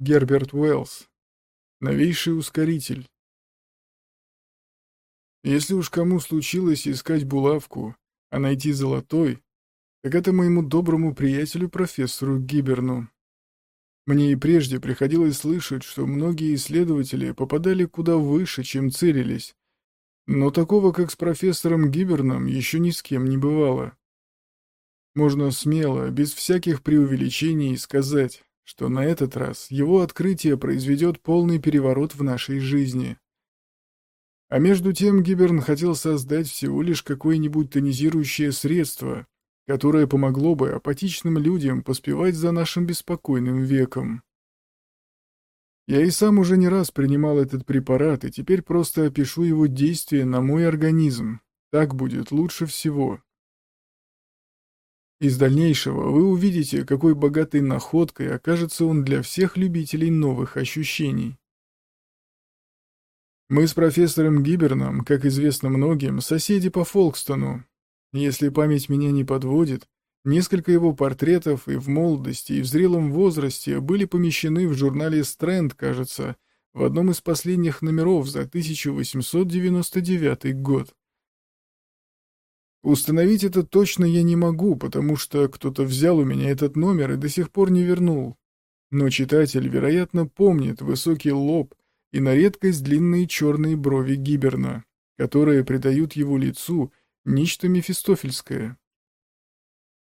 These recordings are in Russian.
Герберт Уэллс. Новейший ускоритель. Если уж кому случилось искать булавку, а найти золотой, так это моему доброму приятелю профессору Гиберну. Мне и прежде приходилось слышать, что многие исследователи попадали куда выше, чем целились, но такого, как с профессором Гиберном, еще ни с кем не бывало. Можно смело, без всяких преувеличений, сказать, что на этот раз его открытие произведет полный переворот в нашей жизни. А между тем Гиберн хотел создать всего лишь какое-нибудь тонизирующее средство, которое помогло бы апатичным людям поспевать за нашим беспокойным веком. Я и сам уже не раз принимал этот препарат, и теперь просто опишу его действие на мой организм. Так будет лучше всего. Из дальнейшего вы увидите, какой богатой находкой окажется он для всех любителей новых ощущений. Мы с профессором Гиберном, как известно многим, соседи по Фолкстону. Если память меня не подводит, несколько его портретов и в молодости, и в зрелом возрасте были помещены в журнале «Стрэнд», кажется, в одном из последних номеров за 1899 год. Установить это точно я не могу, потому что кто-то взял у меня этот номер и до сих пор не вернул. Но читатель, вероятно, помнит высокий лоб и на редкость длинные черные брови Гиберна, которые придают его лицу нечто мефистофельское.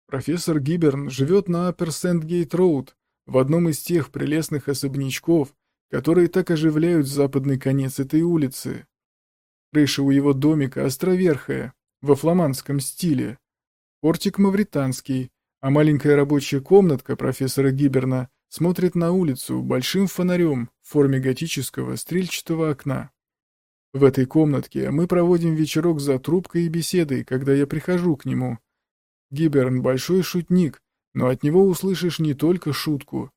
Профессор Гиберн живет на Аппер Сент-Гейт-Роуд, в одном из тех прелестных особнячков, которые так оживляют западный конец этой улицы. Крыша у его домика островерхая, во фламандском стиле. Портик мавританский, а маленькая рабочая комнатка профессора Гиберна смотрит на улицу большим фонарем в форме готического стрельчатого окна. В этой комнатке мы проводим вечерок за трубкой и беседой, когда я прихожу к нему. Гиберн большой шутник, но от него услышишь не только шутку.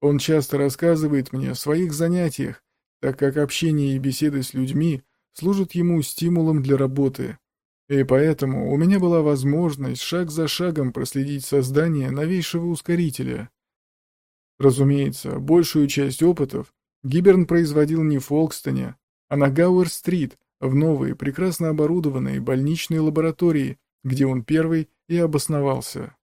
Он часто рассказывает мне о своих занятиях, так как общение и беседы с людьми служат ему стимулом для работы. И поэтому у меня была возможность шаг за шагом проследить создание новейшего ускорителя. Разумеется, большую часть опытов Гиберн производил не в Фолкстоне, а на Гауэр-стрит, в новой, прекрасно оборудованной больничной лаборатории, где он первый и обосновался.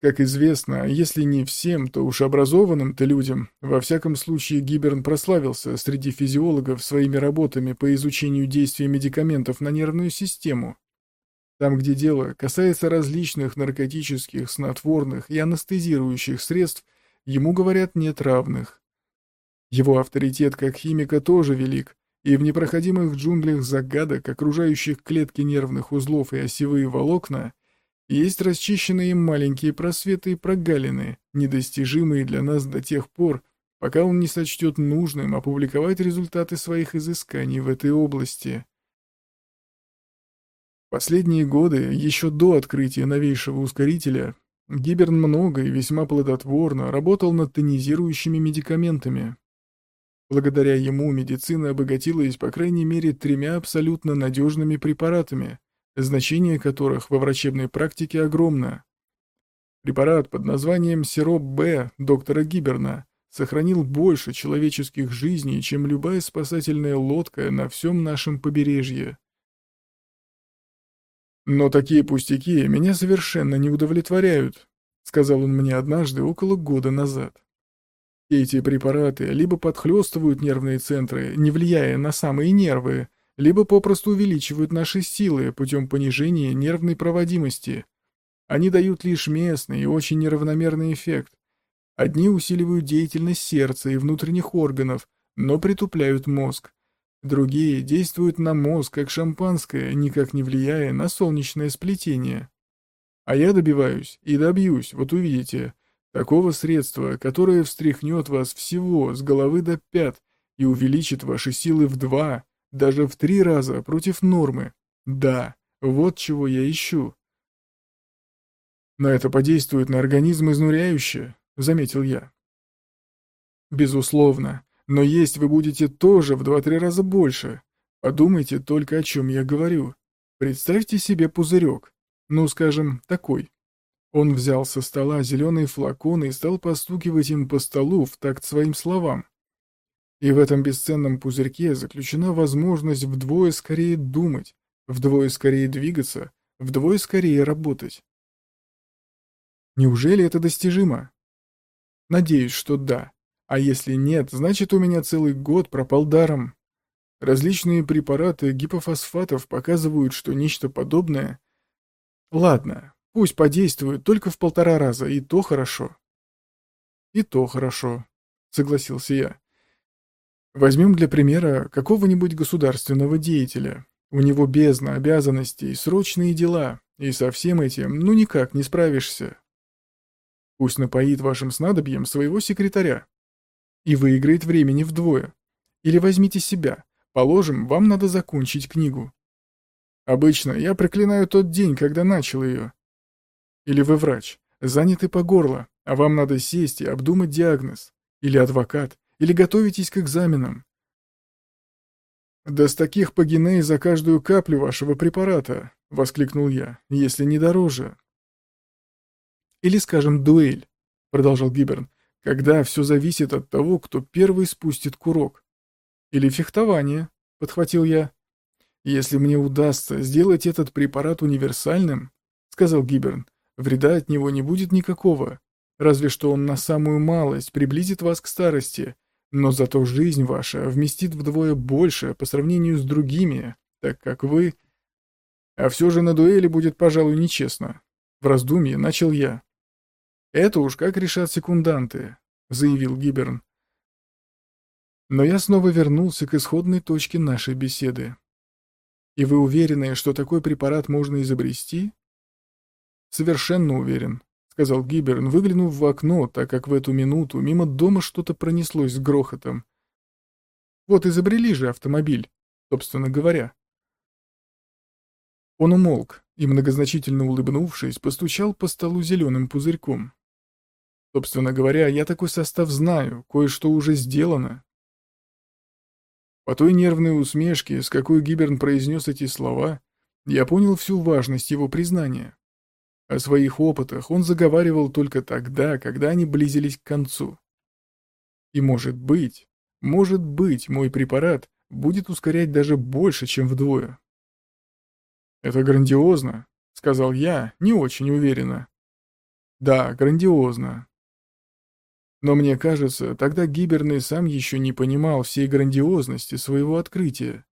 Как известно, если не всем, то уж образованным-то людям, во всяком случае Гиберн прославился среди физиологов своими работами по изучению действия медикаментов на нервную систему. Там, где дело касается различных наркотических, снотворных и анестезирующих средств, ему говорят нет равных. Его авторитет как химика тоже велик, и в непроходимых джунглях загадок, окружающих клетки нервных узлов и осевые волокна, есть расчищенные маленькие просветы и прогалины, недостижимые для нас до тех пор, пока он не сочтет нужным опубликовать результаты своих изысканий в этой области. Последние годы, еще до открытия новейшего ускорителя, Гиберн много и весьма плодотворно работал над тонизирующими медикаментами. Благодаря ему медицина обогатилась по крайней мере тремя абсолютно надежными препаратами, значение которых во врачебной практике огромно. Препарат под названием сироп Б доктора Гиберна сохранил больше человеческих жизней, чем любая спасательная лодка на всем нашем побережье. «Но такие пустяки меня совершенно не удовлетворяют», сказал он мне однажды около года назад. Эти препараты либо подхлестывают нервные центры, не влияя на самые нервы, либо попросту увеличивают наши силы путем понижения нервной проводимости. Они дают лишь местный и очень неравномерный эффект. Одни усиливают деятельность сердца и внутренних органов, но притупляют мозг. Другие действуют на мозг, как шампанское, никак не влияя на солнечное сплетение. А я добиваюсь и добьюсь, вот увидите, такого средства, которое встряхнет вас всего с головы до пят и увеличит ваши силы в два, даже в три раза против нормы. Да, вот чего я ищу. Но это подействует на организм изнуряюще, заметил я. Безусловно, но есть вы будете тоже в два-три раза больше. Подумайте только, о чем я говорю. Представьте себе пузырек. Ну, скажем, такой. Он взял со стола зеленый флакон и стал постукивать им по столу в такт своим словам. И в этом бесценном пузырьке заключена возможность вдвое скорее думать, вдвое скорее двигаться, вдвое скорее работать. Неужели это достижимо? Надеюсь, что да. А если нет, значит у меня целый год пропал даром. Различные препараты гипофосфатов показывают, что нечто подобное... Ладно, пусть подействует только в полтора раза, и то хорошо. И то хорошо, согласился я. Возьмем для примера какого-нибудь государственного деятеля. У него бездна обязанностей, срочные дела, и со всем этим ну никак не справишься. Пусть напоит вашим снадобьем своего секретаря. И выиграет времени вдвое. Или возьмите себя. Положим, вам надо закончить книгу. Обычно я проклинаю тот день, когда начал ее. Или вы врач, заняты по горло, а вам надо сесть и обдумать диагноз. Или адвокат, или готовитесь к экзаменам. «Да с таких погиней за каждую каплю вашего препарата!» — воскликнул я, — «если не дороже». Или, скажем, дуэль, продолжал Гиберн, когда все зависит от того, кто первый спустит курок. Или фехтование, подхватил я. Если мне удастся сделать этот препарат универсальным, сказал Гиберн, вреда от него не будет никакого, разве что он на самую малость приблизит вас к старости, но зато жизнь ваша вместит вдвое больше по сравнению с другими, так как вы... А все же на дуэли будет, пожалуй, нечестно. В раздумье начал я. «Это уж как решат секунданты», — заявил Гиберн. Но я снова вернулся к исходной точке нашей беседы. «И вы уверены, что такой препарат можно изобрести?» «Совершенно уверен», — сказал Гиберн, выглянув в окно, так как в эту минуту мимо дома что-то пронеслось с грохотом. «Вот изобрели же автомобиль, собственно говоря». Он умолк и, многозначительно улыбнувшись, постучал по столу зеленым пузырьком. Собственно говоря, я такой состав знаю, кое-что уже сделано. По той нервной усмешке, с какой Гиберн произнес эти слова, я понял всю важность его признания. О своих опытах он заговаривал только тогда, когда они близились к концу. И может быть, может быть, мой препарат будет ускорять даже больше, чем вдвое. «Это грандиозно», — сказал я, не очень уверенно. «Да, грандиозно», но мне кажется, тогда Гиберный сам еще не понимал всей грандиозности своего открытия.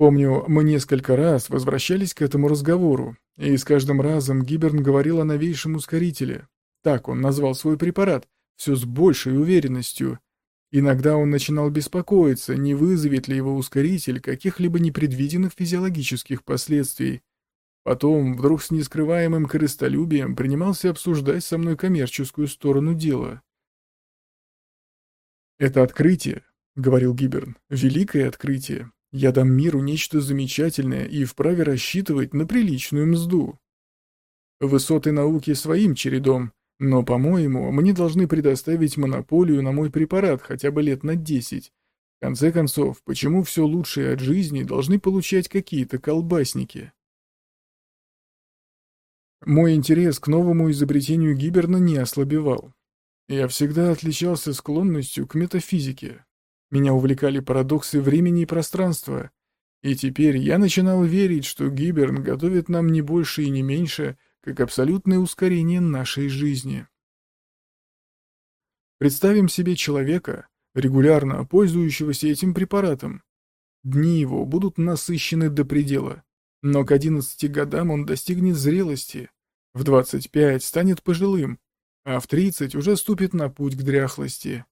Помню, мы несколько раз возвращались к этому разговору, и с каждым разом Гиберн говорил о новейшем ускорителе. Так он назвал свой препарат, все с большей уверенностью. Иногда он начинал беспокоиться, не вызовет ли его ускоритель каких-либо непредвиденных физиологических последствий, Потом, вдруг с нескрываемым корыстолюбием, принимался обсуждать со мной коммерческую сторону дела. «Это открытие», — говорил Гиберн, — «великое открытие. Я дам миру нечто замечательное и вправе рассчитывать на приличную мзду. Высоты науки своим чередом, но, по-моему, мне должны предоставить монополию на мой препарат хотя бы лет на десять. В конце концов, почему все лучшее от жизни должны получать какие-то колбасники?» Мой интерес к новому изобретению Гиберна не ослабевал. Я всегда отличался склонностью к метафизике. Меня увлекали парадоксы времени и пространства. И теперь я начинал верить, что Гиберн готовит нам не больше и не меньше, как абсолютное ускорение нашей жизни. Представим себе человека, регулярно пользующегося этим препаратом. Дни его будут насыщены до предела. Но к 11 годам он достигнет зрелости, в 25 станет пожилым, а в 30 уже ступит на путь к дряхлости.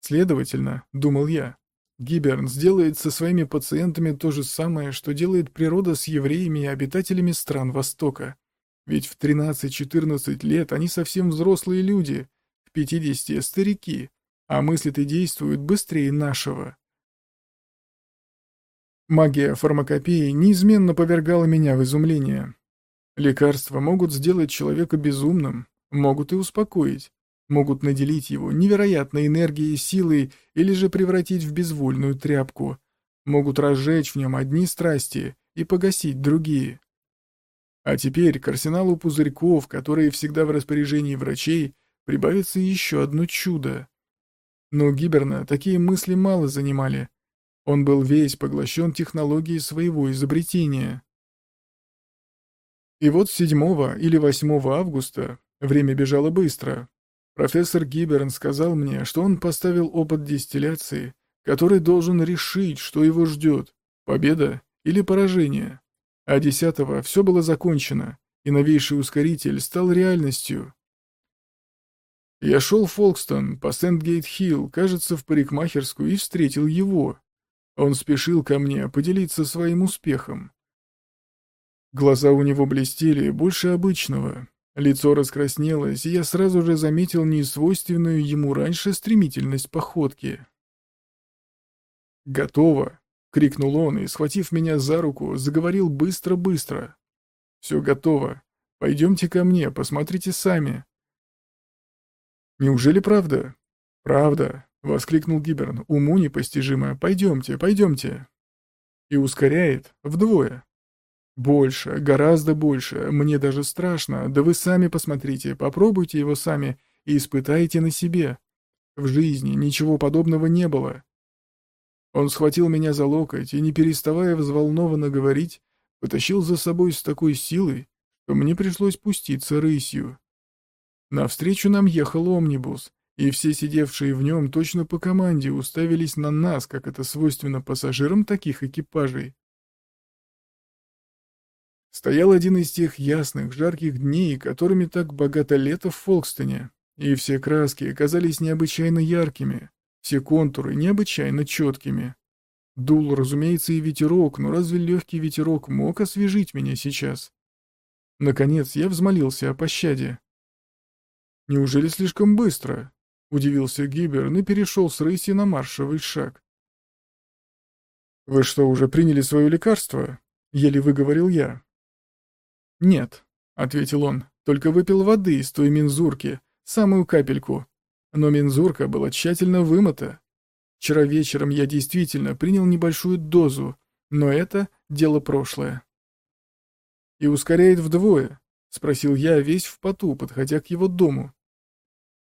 Следовательно, думал я, Гиберн сделает со своими пациентами то же самое, что делает природа с евреями и обитателями стран Востока. Ведь в 13-14 лет они совсем взрослые люди, в 50 старики, а мыслят и действуют быстрее нашего. Магия фармакопеи неизменно повергала меня в изумление. Лекарства могут сделать человека безумным, могут и успокоить, могут наделить его невероятной энергией и силой или же превратить в безвольную тряпку, могут разжечь в нем одни страсти и погасить другие. А теперь к арсеналу пузырьков, которые всегда в распоряжении врачей, прибавится еще одно чудо. Но Гиберна такие мысли мало занимали. Он был весь поглощен технологией своего изобретения. И вот 7 или 8 августа, время бежало быстро, профессор Гиберн сказал мне, что он поставил опыт дистилляции, который должен решить, что его ждет, победа или поражение. А 10 все было закончено, и новейший ускоритель стал реальностью. Я шел в Фолкстон по Сент-Гейт-Хилл, кажется, в парикмахерскую, и встретил его. Он спешил ко мне поделиться своим успехом. Глаза у него блестели больше обычного. Лицо раскраснелось, и я сразу же заметил несвойственную ему раньше стремительность походки. «Готово!» — крикнул он и, схватив меня за руку, заговорил быстро-быстро. «Все готово. Пойдемте ко мне, посмотрите сами». «Неужели правда?» «Правда», — воскликнул Гиберн. «Уму непостижимо. Пойдемте, пойдемте». И ускоряет вдвое. Больше, гораздо больше. Мне даже страшно. Да вы сами посмотрите, попробуйте его сами и испытайте на себе. В жизни ничего подобного не было. Он схватил меня за локоть и, не переставая взволнованно говорить, потащил за собой с такой силой, что мне пришлось пуститься рысью. Навстречу нам ехал омнибус, и все сидевшие в нем точно по команде уставились на нас, как это свойственно пассажирам таких экипажей. Стоял один из тех ясных, жарких дней, которыми так богато лето в Фолкстоне, и все краски казались необычайно яркими, все контуры необычайно четкими. Дул, разумеется, и ветерок, но разве легкий ветерок мог освежить меня сейчас? Наконец я взмолился о пощаде. «Неужели слишком быстро?» — удивился Гиберн и перешел с рыси на маршевый шаг. «Вы что, уже приняли свое лекарство?» — еле выговорил я. «Нет», — ответил он, — «только выпил воды из той мензурки, самую капельку. Но мензурка была тщательно вымыта. Вчера вечером я действительно принял небольшую дозу, но это дело прошлое». «И ускоряет вдвое?» — спросил я, весь в поту, подходя к его дому.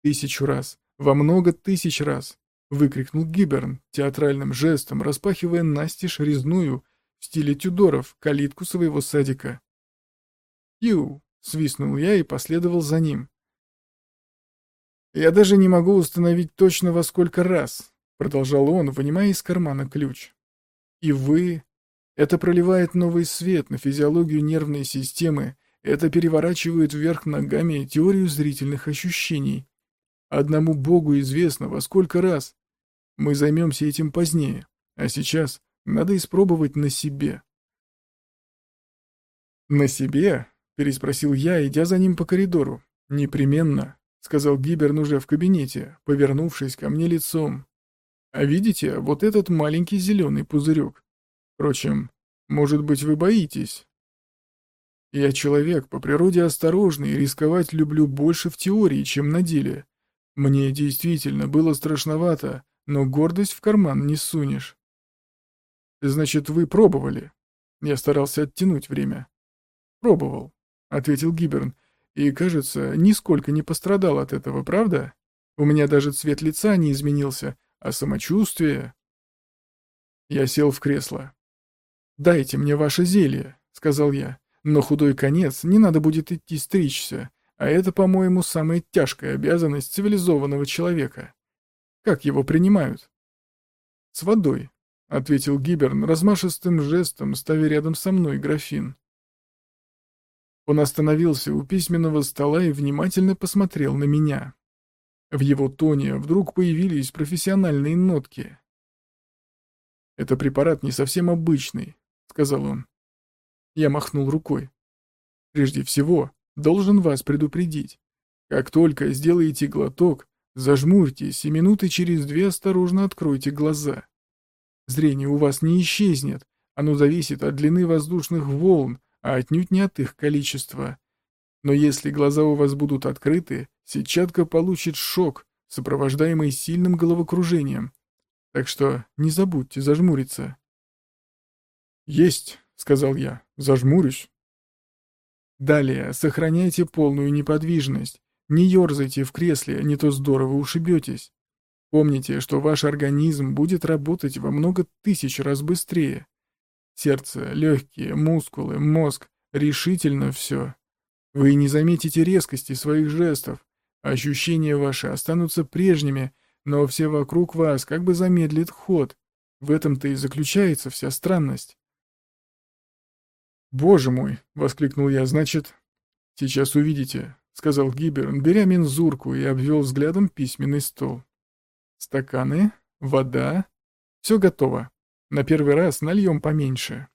«Тысячу раз, во много тысяч раз!» — выкрикнул Гиберн, театральным жестом распахивая настежь резную в стиле Тюдоров калитку своего садика. «Ю!» — свистнул я и последовал за ним. «Я даже не могу установить точно во сколько раз», — продолжал он, вынимая из кармана ключ. «И вы...» Это проливает новый свет на физиологию нервной системы, это переворачивает вверх ногами теорию зрительных ощущений. Одному Богу известно, во сколько раз. Мы займемся этим позднее, а сейчас надо испробовать на себе. На себе? — переспросил я, идя за ним по коридору. «Непременно», — сказал Гиберн уже в кабинете, повернувшись ко мне лицом. «А видите, вот этот маленький зеленый пузырек? Впрочем, может быть, вы боитесь?» «Я человек по природе осторожный и рисковать люблю больше в теории, чем на деле. Мне действительно было страшновато, но гордость в карман не сунешь». «Значит, вы пробовали?» Я старался оттянуть время. «Пробовал ответил Гиберн. И, кажется, нисколько не пострадал от этого, правда? У меня даже цвет лица не изменился, а самочувствие... Я сел в кресло. «Дайте мне ваше зелье», — сказал я. «Но худой конец не надо будет идти стричься, а это, по-моему, самая тяжкая обязанность цивилизованного человека. Как его принимают?» «С водой», — ответил Гиберн размашистым жестом, ставя рядом со мной графин. Он остановился у письменного стола и внимательно посмотрел на меня. В его тоне вдруг появились профессиональные нотки. «Это препарат не совсем обычный», — сказал он. Я махнул рукой. «Прежде всего, должен вас предупредить. Как только сделаете глоток, зажмурьтесь и минуты через две осторожно откройте глаза. Зрение у вас не исчезнет, оно зависит от длины воздушных волн, а отнюдь не от их количества. Но если глаза у вас будут открыты, сетчатка получит шок, сопровождаемый сильным головокружением. Так что не забудьте зажмуриться. «Есть», — сказал я, — «зажмурюсь». Далее, сохраняйте полную неподвижность. Не ерзайте в кресле, не то здорово ушибетесь. Помните, что ваш организм будет работать во много тысяч раз быстрее. Сердце, легкие, мускулы, мозг, решительно все. Вы не заметите резкости своих жестов. Ощущения ваши останутся прежними, но все вокруг вас как бы замедлит ход. В этом-то и заключается вся странность. «Боже мой!» — воскликнул я. «Значит...» «Сейчас увидите», — сказал Гиберн, беря мензурку и обвел взглядом письменный стол. «Стаканы, вода. Все готово. На первый раз нальем поменьше».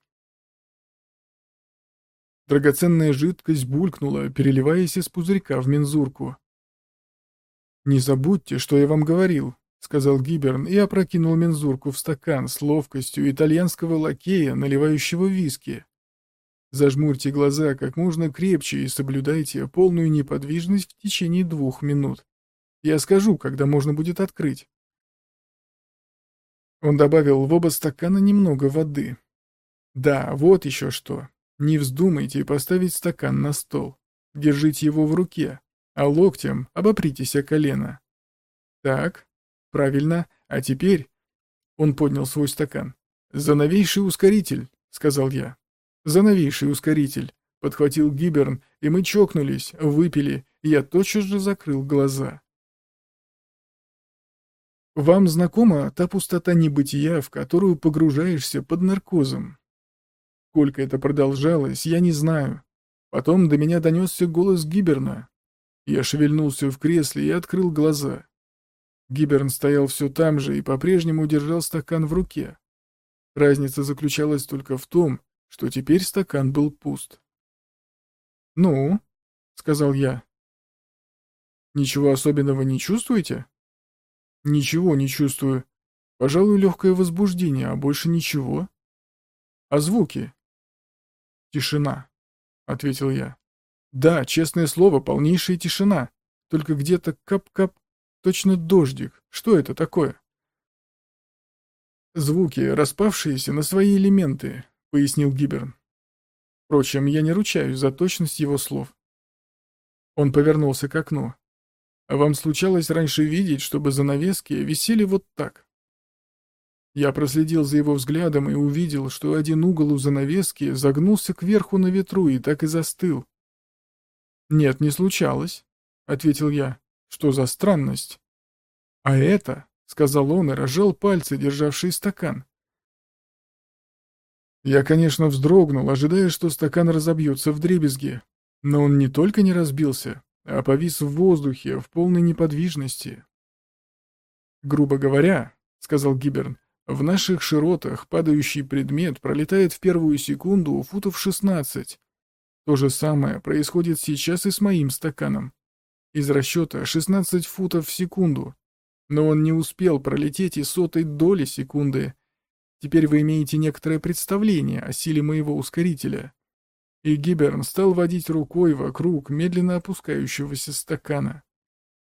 Драгоценная жидкость булькнула, переливаясь из пузырька в мензурку. «Не забудьте, что я вам говорил», — сказал Гиберн и опрокинул мензурку в стакан с ловкостью итальянского лакея, наливающего виски. Зажмурьте глаза как можно крепче и соблюдайте полную неподвижность в течение двух минут. Я скажу, когда можно будет открыть. Он добавил в оба стакана немного воды. Да, вот еще что. Не вздумайте поставить стакан на стол. Держите его в руке, а локтем обопритесь о колено. Так, правильно, а теперь... Он поднял свой стакан. «За новейший ускоритель», — сказал я. За новейший ускоритель. Подхватил Гиберн, и мы чокнулись, выпили, и я тотчас же закрыл глаза. Вам знакома та пустота небытия, в которую погружаешься под наркозом? Сколько это продолжалось, я не знаю. Потом до меня донесся голос Гиберна. Я шевельнулся в кресле и открыл глаза. Гиберн стоял все там же и по-прежнему держал стакан в руке. Разница заключалась только в том, что теперь стакан был пуст. «Ну?» — сказал я. «Ничего особенного не чувствуете?» «Ничего не чувствую. Пожалуй, легкое возбуждение, а больше ничего». «А звуки?» «Тишина», — ответил я. «Да, честное слово, полнейшая тишина. Только где-то кап-кап, точно дождик. Что это такое?» Звуки, распавшиеся на свои элементы, — пояснил Гиберн. Впрочем, я не ручаюсь за точность его слов. Он повернулся к окну. А вам случалось раньше видеть, чтобы занавески висели вот так? Я проследил за его взглядом и увидел, что один угол у занавески загнулся кверху на ветру и так и застыл. «Нет, не случалось», — ответил я. «Что за странность?» «А это», — сказал он и разжал пальцы, державшие стакан. Я, конечно, вздрогнул, ожидая, что стакан разобьется в дребезги. Но он не только не разбился, а повис в воздухе, в полной неподвижности. «Грубо говоря», — сказал Гиберн, — «в наших широтах падающий предмет пролетает в первую секунду футов 16. То же самое происходит сейчас и с моим стаканом. Из расчета 16 футов в секунду. Но он не успел пролететь и сотой доли секунды, Теперь вы имеете некоторое представление о силе моего ускорителя». И Гиберн стал водить рукой вокруг медленно опускающегося стакана.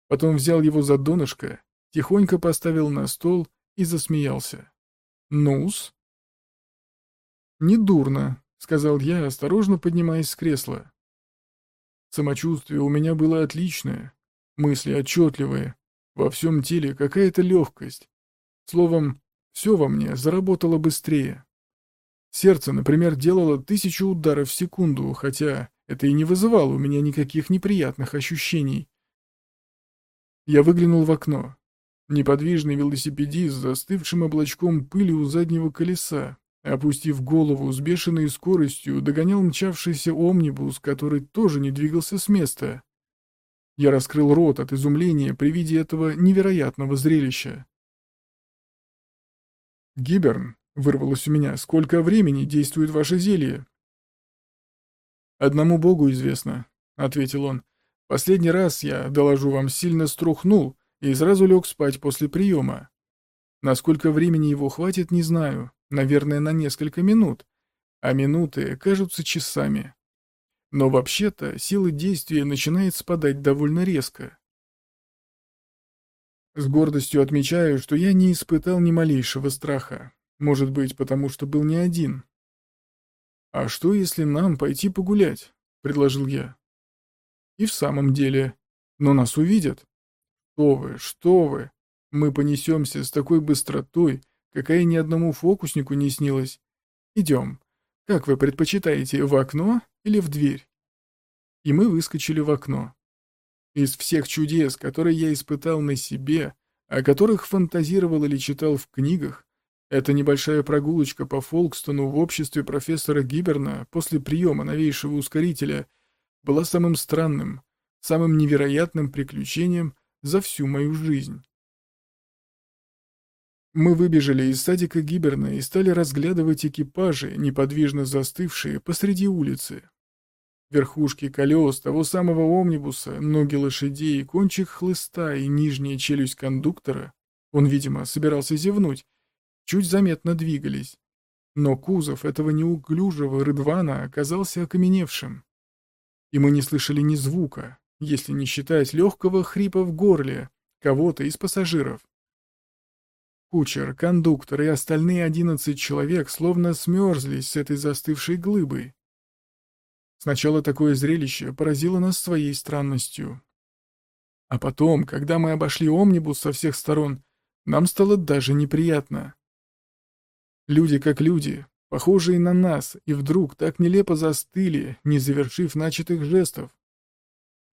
Потом взял его за донышко, тихонько поставил на стол и засмеялся. «Ну-с?» «Недурно», — сказал я, осторожно поднимаясь с кресла. Самочувствие у меня было отличное, мысли отчетливые, во всем теле какая-то легкость. Словом, все во мне заработало быстрее. Сердце, например, делало тысячу ударов в секунду, хотя это и не вызывало у меня никаких неприятных ощущений. Я выглянул в окно. Неподвижный велосипедист с застывшим облачком пыли у заднего колеса, опустив голову с бешеной скоростью, догонял мчавшийся омнибус, который тоже не двигался с места. Я раскрыл рот от изумления при виде этого невероятного зрелища. «Гиберн», — вырвалось у меня, — «сколько времени действует ваше зелье?» «Одному богу известно», — ответил он. «Последний раз я, доложу вам, сильно струхнул и сразу лег спать после приема. Насколько времени его хватит, не знаю, наверное, на несколько минут, а минуты кажутся часами. Но вообще-то сила действия начинает спадать довольно резко. С гордостью отмечаю, что я не испытал ни малейшего страха. Может быть, потому что был не один. «А что, если нам пойти погулять?» предложил я. И в самом деле. Но нас увидят. Что вы, что вы. Мы понесемся с такой быстротой, какая ни одному фокуснику не снилась. Идем. Как вы предпочитаете, в окно или в дверь? И мы выскочили в окно. Из всех чудес, которые я испытал на себе, о которых фантазировал или читал в книгах, эта небольшая прогулочка по Фолкстону в обществе профессора Гиберна после приема новейшего ускорителя была самым странным, самым невероятным приключением за всю мою жизнь. Мы выбежали из садика Гиберна и стали разглядывать экипажи, неподвижно застывшие посреди улицы. Верхушки колес того самого омнибуса, ноги лошадей, кончик хлыста и нижняя челюсть кондуктора, он, видимо, собирался зевнуть, чуть заметно двигались. Но кузов этого неуклюжего рыдвана оказался окаменевшим. И мы не слышали ни звука, если не считать легкого хрипа в горле кого-то из пассажиров. Кучер, кондуктор и остальные одиннадцать человек словно смерзлись с этой застывшей глыбой. Сначала такое зрелище поразило нас своей странностью. А потом, когда мы обошли омнибус со всех сторон, нам стало даже неприятно. Люди как люди, похожие на нас, и вдруг так нелепо застыли, не завершив начатых жестов.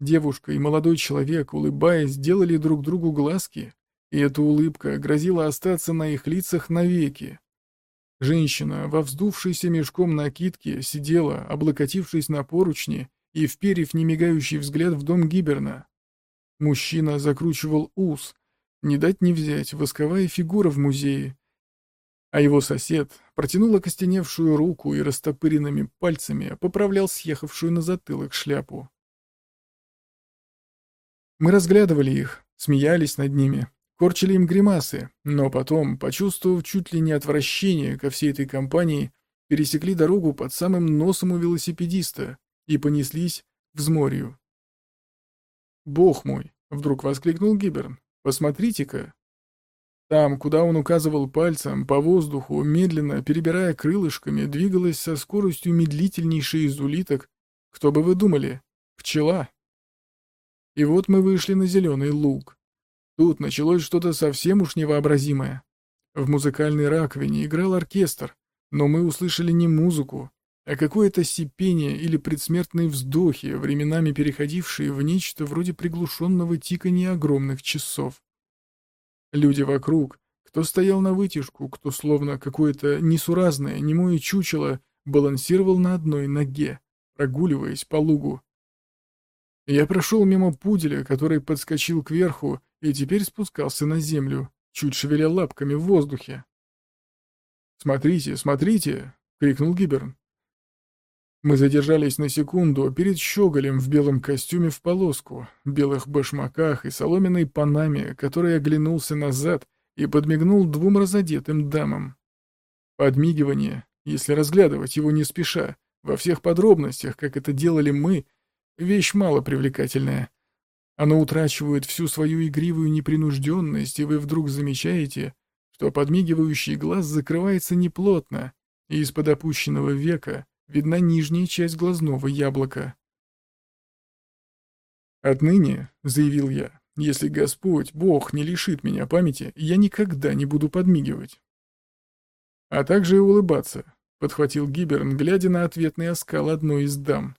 Девушка и молодой человек, улыбаясь, делали друг другу глазки, и эта улыбка грозила остаться на их лицах навеки. Женщина во вздувшейся мешком накидке сидела, облокотившись на поручни и вперев немигающий взгляд в дом Гиберна. Мужчина закручивал ус, не дать не взять, восковая фигура в музее. А его сосед протянул окостеневшую руку и растопыренными пальцами поправлял съехавшую на затылок шляпу. Мы разглядывали их, смеялись над ними, корчили им гримасы, но потом, почувствовав чуть ли не отвращение ко всей этой компании, пересекли дорогу под самым носом у велосипедиста и понеслись к взморью. «Бог мой!» — вдруг воскликнул Гиберн. «Посмотрите-ка!» Там, куда он указывал пальцем, по воздуху, медленно, перебирая крылышками, двигалась со скоростью медлительнейшей из улиток. Кто бы вы думали? Пчела. И вот мы вышли на зеленый луг. Тут началось что-то совсем уж невообразимое. В музыкальной раковине играл оркестр, но мы услышали не музыку, а какое-то сипение или предсмертные вздохи, временами переходившие в нечто вроде приглушенного тикания огромных часов. Люди вокруг, кто стоял на вытяжку, кто словно какое-то несуразное, немое чучело, балансировал на одной ноге, прогуливаясь по лугу. Я прошел мимо пуделя, который подскочил кверху и теперь спускался на землю, чуть шевеля лапками в воздухе. «Смотрите, смотрите!» — крикнул Гиберн. Мы задержались на секунду перед щеголем в белом костюме в полоску, белых башмаках и соломенной панаме, который оглянулся назад и подмигнул двум разодетым дамам. Подмигивание, если разглядывать его не спеша, во всех подробностях, как это делали мы, вещь мало привлекательная. Оно утрачивает всю свою игривую непринужденность, и вы вдруг замечаете, что подмигивающий глаз закрывается неплотно, и из-под опущенного века видна нижняя часть глазного яблока. «Отныне», — заявил я, — «если Господь, Бог, не лишит меня памяти, я никогда не буду подмигивать». «А также и улыбаться», — подхватил Гиберн, глядя на ответный оскал одной из дам.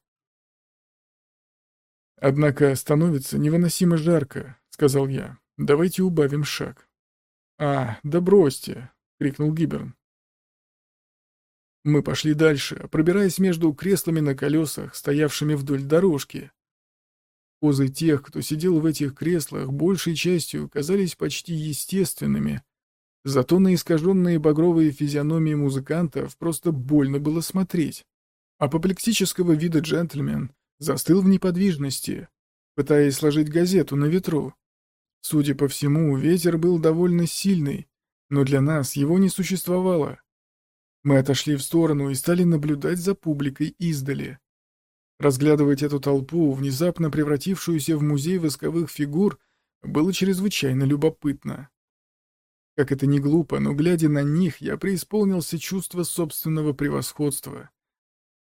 «Однако становится невыносимо жарко», — сказал я. «Давайте убавим шаг». «А, да бросьте!» — крикнул Гиберн. Мы пошли дальше, пробираясь между креслами на колесах, стоявшими вдоль дорожки. Позы тех, кто сидел в этих креслах, большей частью казались почти естественными. Зато на искаженные багровые физиономии музыкантов просто больно было смотреть. Апоплексического вида джентльмен застыл в неподвижности, пытаясь сложить газету на ветру. Судя по всему, ветер был довольно сильный, но для нас его не существовало. Мы отошли в сторону и стали наблюдать за публикой издали. Разглядывать эту толпу, внезапно превратившуюся в музей восковых фигур, было чрезвычайно любопытно. Как это ни глупо, но глядя на них, я преисполнился чувства собственного превосходства.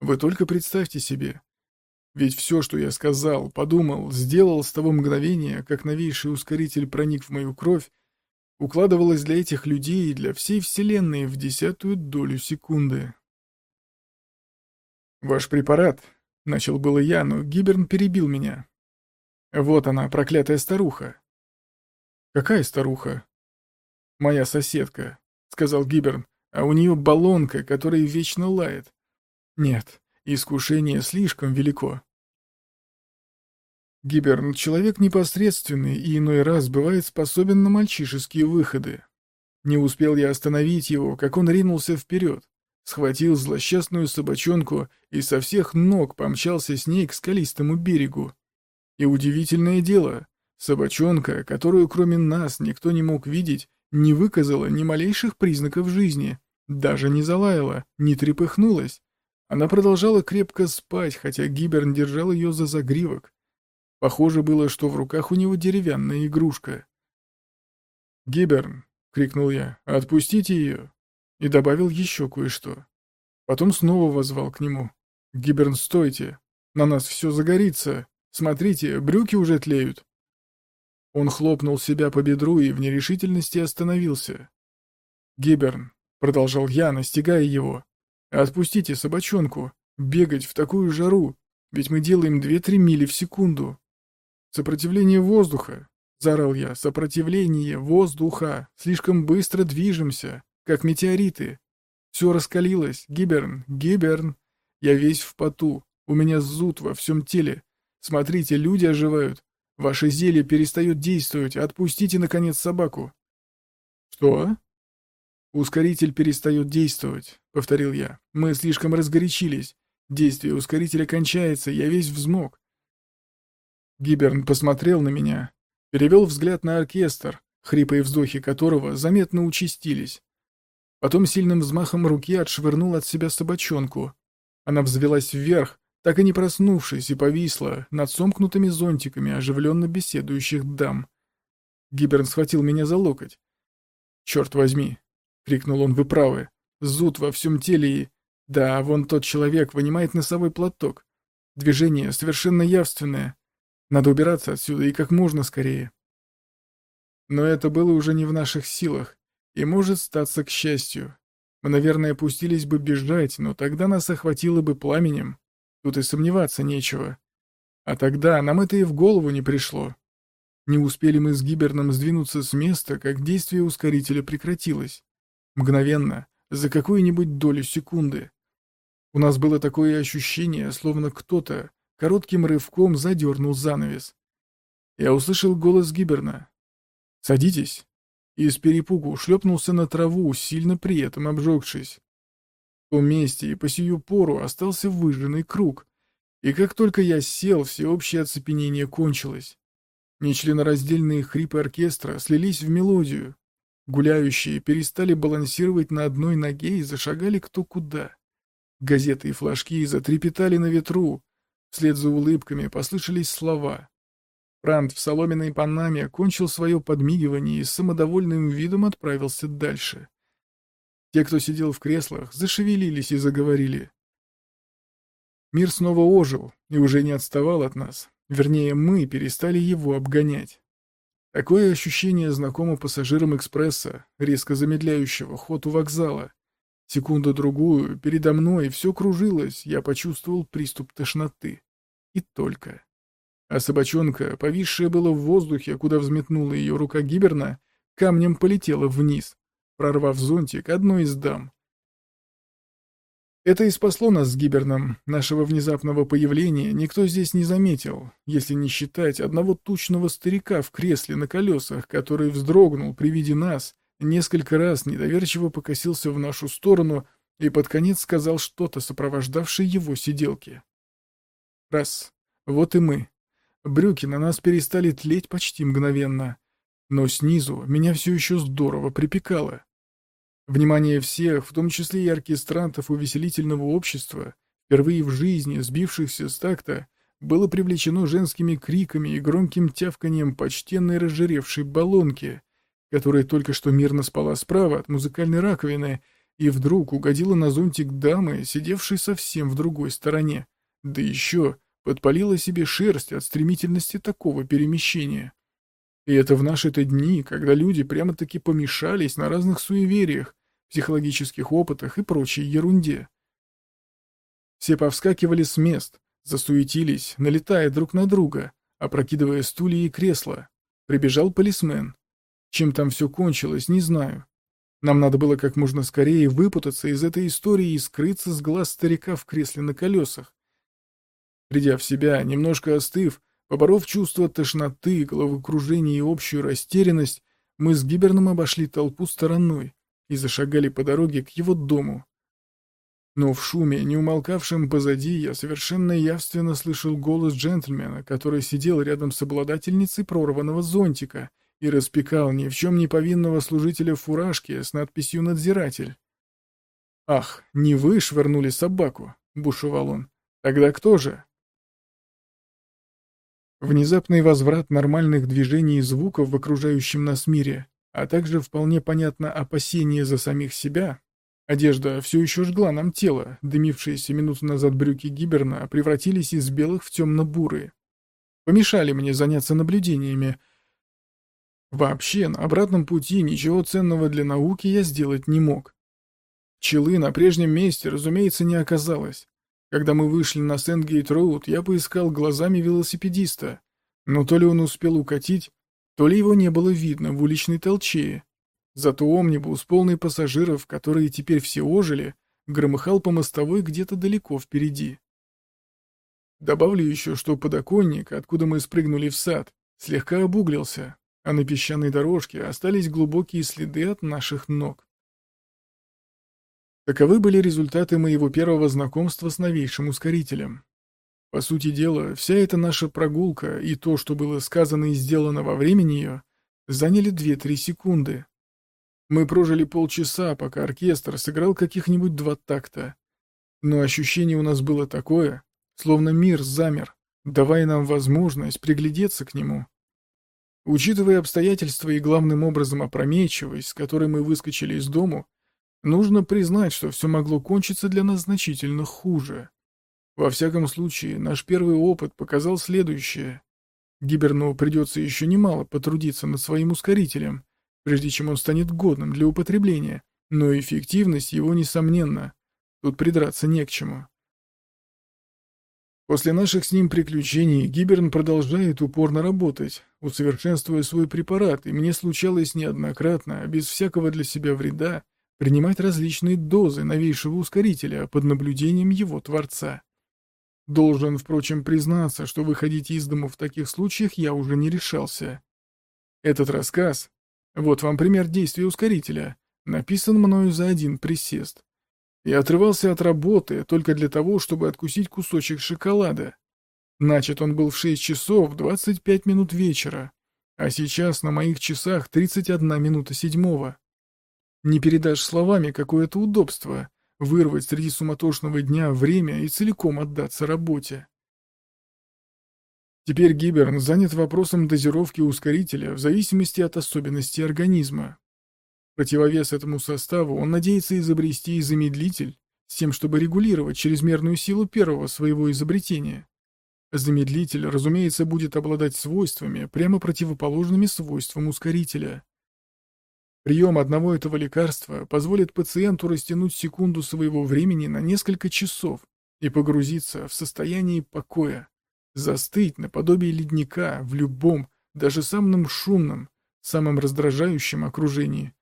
Вы только представьте себе, Ведь все, что я сказал, подумал, сделал с того мгновения, как новейший ускоритель проник в мою кровь, укладывалось для этих людей и для всей Вселенной в десятую долю секунды. «Ваш препарат», — начал было я, но Гиберн перебил меня. «Вот она, проклятая старуха». «Какая старуха?» «Моя соседка», — сказал Гиберн, «а у нее баллонка, которая вечно лает». «Нет, искушение слишком велико». Гиберн — человек непосредственный и иной раз бывает способен на мальчишеские выходы. Не успел я остановить его, как он ринулся вперед схватил злосчастную собачонку и со всех ног помчался с ней к скалистому берегу. И удивительное дело, собачонка, которую кроме нас никто не мог видеть, не выказала ни малейших признаков жизни, даже не залаяла, не трепыхнулась. Она продолжала крепко спать, хотя Гиберн держал ее за загривок. Похоже было, что в руках у него деревянная игрушка. «Гиберн!» — крикнул я. «Отпустите ее!» и добавил еще кое-что. Потом снова возвал к нему. «Гиберн, стойте! На нас все загорится! Смотрите, брюки уже тлеют!» Он хлопнул себя по бедру и в нерешительности остановился. «Гиберн», — продолжал я, настигая его, — «отпустите собачонку, бегать в такую жару, ведь мы делаем две-три мили в секунду. Сопротивление воздуха, — заорал я, — сопротивление воздуха, слишком быстро движемся, как метеориты. Все раскалилось. Гиберн, Гиберн. Я весь в поту. У меня зуд во всем теле. Смотрите, люди оживают. Ваше зелье перестает действовать. Отпустите, наконец, собаку. Что? Ускоритель перестает действовать, повторил я. Мы слишком разгорячились. Действие ускорителя кончается, я весь взмок. Гиберн посмотрел на меня, перевел взгляд на оркестр, хрипы и вздохи которого заметно участились. Потом сильным взмахом руки отшвырнул от себя собачонку. Она взвелась вверх, так и не проснувшись, и повисла над сомкнутыми зонтиками оживленно беседующих дам. Гиберн схватил меня за локоть. «Черт возьми!» — крикнул он, вы правы. «Зуд во всем теле и...» «Да, вон тот человек вынимает носовой платок. Движение совершенно явственное. Надо убираться отсюда и как можно скорее». Но это было уже не в наших силах. И может статься к счастью. Мы, наверное, пустились бы бежать, но тогда нас охватило бы пламенем. Тут и сомневаться нечего. А тогда нам это и в голову не пришло. Не успели мы с Гиберном сдвинуться с места, как действие ускорителя прекратилось. Мгновенно, за какую-нибудь долю секунды. У нас было такое ощущение, словно кто-то коротким рывком задернул занавес. Я услышал голос Гиберна. «Садитесь» и с перепугу шлепнулся на траву, сильно при этом обжегшись. В том месте и по сию пору остался выжженный круг, и как только я сел, всеобщее оцепенение кончилось. Нечленораздельные хрипы оркестра слились в мелодию. Гуляющие перестали балансировать на одной ноге и зашагали кто куда. Газеты и флажки затрепетали на ветру. Вслед за улыбками послышались слова. Франт в соломенной панаме кончил свое подмигивание и с самодовольным видом отправился дальше. Те, кто сидел в креслах, зашевелились и заговорили. Мир снова ожил и уже не отставал от нас. Вернее, мы перестали его обгонять. Такое ощущение знакомо пассажирам экспресса, резко замедляющего ход у вокзала. Секунду-другую передо мной все кружилось, я почувствовал приступ тошноты. И только. А собачонка, повисшая было в воздухе, куда взметнула ее рука Гиберна, камнем полетела вниз, прорвав зонтик одной из дам. Это и спасло нас с Гиберном. Нашего внезапного появления никто здесь не заметил, если не считать одного тучного старика в кресле на колесах, который вздрогнул при виде нас, несколько раз недоверчиво покосился в нашу сторону и под конец сказал что-то, сопровождавшее его сиделки. Раз. Вот и мы. Брюки на нас перестали тлеть почти мгновенно. Но снизу меня все еще здорово припекало. Внимание всех, в том числе и оркестрантов увеселительного общества, впервые в жизни сбившихся с такта, было привлечено женскими криками и громким тявканьем почтенной разжиревшей баллонки, которая только что мирно спала справа от музыкальной раковины и вдруг угодила на зонтик дамы, сидевшей совсем в другой стороне, да еще подпалила себе шерсть от стремительности такого перемещения. И это в наши-то дни, когда люди прямо-таки помешались на разных суевериях, психологических опытах и прочей ерунде. Все повскакивали с мест, засуетились, налетая друг на друга, опрокидывая стулья и кресла. Прибежал полисмен. Чем там все кончилось, не знаю. Нам надо было как можно скорее выпутаться из этой истории и скрыться с глаз старика в кресле на колесах. Придя в себя, немножко остыв, поборов чувство тошноты, головокружения и общую растерянность, мы с Гиберном обошли толпу стороной и зашагали по дороге к его дому. Но в шуме, не умолкавшем позади, я совершенно явственно слышал голос джентльмена, который сидел рядом с обладательницей прорванного зонтика и распекал ни в чем не повинного служителя фуражки с надписью «Надзиратель». «Ах, не вы швырнули собаку!» — бушевал он. «Тогда кто же?» Внезапный возврат нормальных движений и звуков в окружающем нас мире, а также вполне понятно опасение за самих себя. Одежда все еще жгла нам тело, дымившиеся минуту назад брюки Гиберна превратились из белых в темно-бурые. Помешали мне заняться наблюдениями, Вообще, на обратном пути ничего ценного для науки я сделать не мог. Пчелы на прежнем месте, разумеется, не оказалось. Когда мы вышли на Сент-Гейт-Роуд, я поискал глазами велосипедиста, но то ли он успел укатить, то ли его не было видно в уличной толчее. Зато омнибус, полный пассажиров, которые теперь все ожили, громыхал по мостовой где-то далеко впереди. Добавлю еще, что подоконник, откуда мы спрыгнули в сад, слегка обуглился, а на песчаной дорожке остались глубокие следы от наших ног. Таковы были результаты моего первого знакомства с новейшим ускорителем. По сути дела, вся эта наша прогулка и то, что было сказано и сделано во время нее, заняли 2-3 секунды. Мы прожили полчаса, пока оркестр сыграл каких-нибудь два такта. Но ощущение у нас было такое, словно мир замер, давая нам возможность приглядеться к нему Учитывая обстоятельства и главным образом опрометчивость, с которой мы выскочили из дому, нужно признать, что все могло кончиться для нас значительно хуже. Во всяком случае, наш первый опыт показал следующее. Гиберну придется еще немало потрудиться над своим ускорителем, прежде чем он станет годным для употребления, но эффективность его несомненна. Тут придраться не к чему. После наших с ним приключений Гиберн продолжает упорно работать, усовершенствуя свой препарат, и мне случалось неоднократно, без всякого для себя вреда, принимать различные дозы новейшего ускорителя под наблюдением его творца. Должен, впрочем, признаться, что выходить из дому в таких случаях я уже не решался. Этот рассказ, вот вам пример действия ускорителя, написан мною за один присест. Я отрывался от работы только для того, чтобы откусить кусочек шоколада. Начат он был в 6 часов 25 минут вечера, а сейчас на моих часах 31 минута седьмого. Не передашь словами какое-то удобство вырвать среди суматошного дня время и целиком отдаться работе. Теперь Гиберн занят вопросом дозировки ускорителя в зависимости от особенностей организма противовес этому составу он надеется изобрести и замедлитель с тем, чтобы регулировать чрезмерную силу первого своего изобретения. Замедлитель, разумеется, будет обладать свойствами, прямо противоположными свойствам ускорителя. Прием одного этого лекарства позволит пациенту растянуть секунду своего времени на несколько часов и погрузиться в состояние покоя, застыть наподобие ледника в любом, даже самом шумном, самом раздражающем окружении.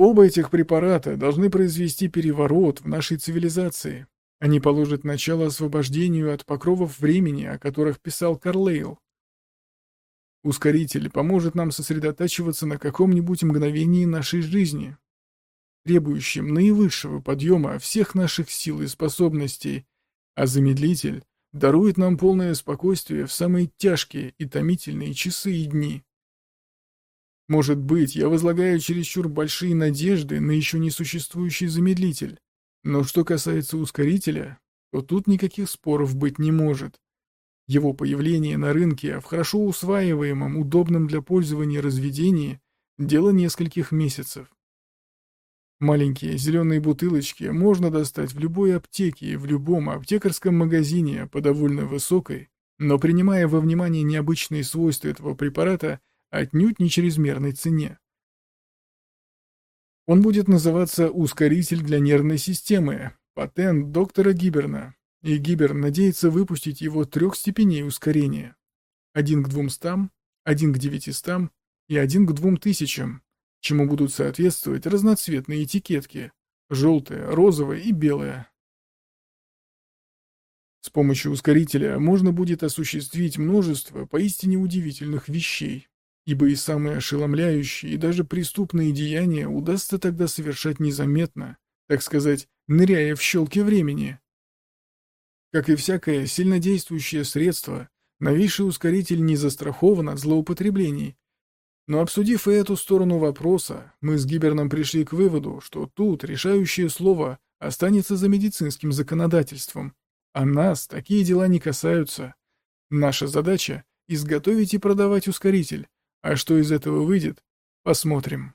Оба этих препарата должны произвести переворот в нашей цивилизации. Они положат начало освобождению от покровов времени, о которых писал Карлейл. Ускоритель поможет нам сосредотачиваться на каком-нибудь мгновении нашей жизни, требующем наивысшего подъема всех наших сил и способностей, а замедлитель дарует нам полное спокойствие в самые тяжкие и томительные часы и дни. Может быть, я возлагаю чересчур большие надежды на еще не существующий замедлитель. Но что касается ускорителя, то тут никаких споров быть не может. Его появление на рынке в хорошо усваиваемом, удобном для пользования разведении – дело нескольких месяцев. Маленькие зеленые бутылочки можно достать в любой аптеке и в любом аптекарском магазине по довольно высокой, но принимая во внимание необычные свойства этого препарата, отнюдь не чрезмерной цене. Он будет называться «ускоритель для нервной системы», патент доктора Гиберна, и Гибер надеется выпустить его трех степеней ускорения. Один к двумстам, один к девятистам и один к двум тысячам, чему будут соответствовать разноцветные этикетки – желтая, розовая и белая. С помощью ускорителя можно будет осуществить множество поистине удивительных вещей ибо и самые ошеломляющие и даже преступные деяния удастся тогда совершать незаметно, так сказать, ныряя в щелки времени. Как и всякое сильнодействующее средство, новейший ускоритель не застрахован от злоупотреблений. Но обсудив и эту сторону вопроса, мы с Гиберном пришли к выводу, что тут решающее слово останется за медицинским законодательством, а нас такие дела не касаются. Наша задача — изготовить и продавать ускоритель, а что из этого выйдет, посмотрим.